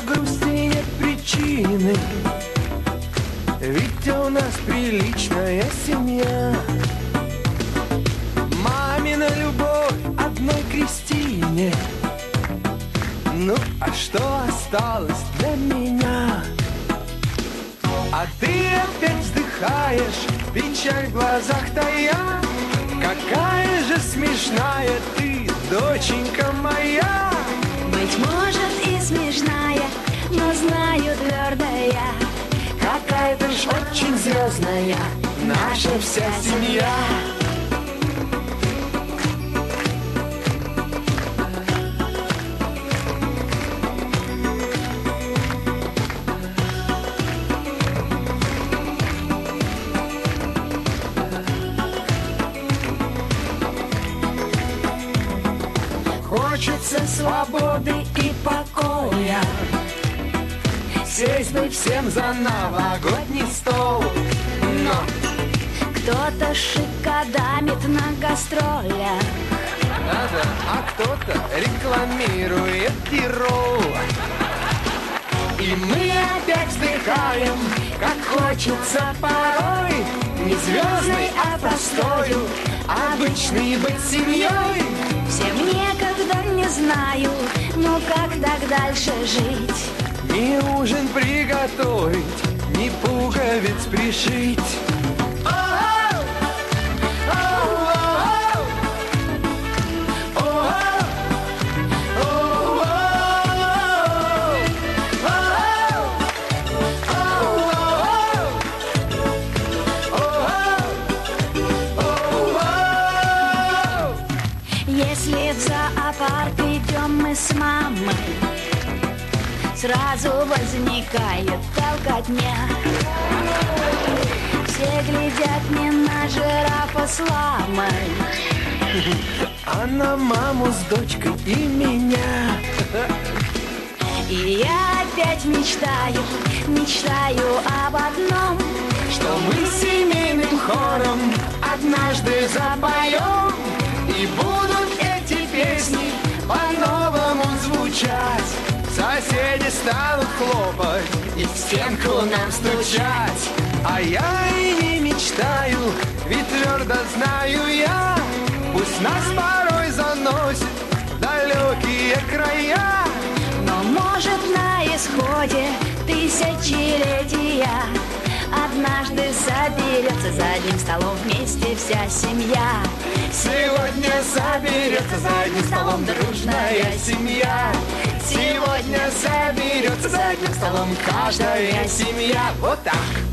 грусти нет причины. Ведь у нас приличная семья. Мамина любовь одной Кристине. Ну, а что осталось для меня? А ты опять вздыхаешь, печаль в глазах тая Какая же смешная ты, доченька моя. Быть может и смешная, Ты ж очень звездная, наша вся семья. Хочется свободы и покоя Сесть бы всем за новогодний стол. Но Кто-то шикодамит на гастролях надо, а кто-то рекламирует Тирол И мы опять вздыхаем, как хочется порой. Не звездной, а простою, обычный быть семьей Всем некогда не знаю, ну как так дальше жить Ни ужин приготовить, ни пуговиц пришить! Если в зоопарк идем мы с мамой Сразу возникает толкотня. Все глядят не на жирафа с ламой. А на маму с дочкой и меня. И я опять мечтаю, мечтаю об одном. Что мы семейным хором однажды запоем Соседи станут хлопать и в стенку нам стучать. А я и не мечтаю, ведь твердо знаю я Пусть нас порой заносит в далекие края. Но может на исходе тысячелетия Однажды соберется за одним столом вместе вся семья. Сегодня соберется за одним столом дружная семья Сегодня соберется за одним столом каждая семья. Вот так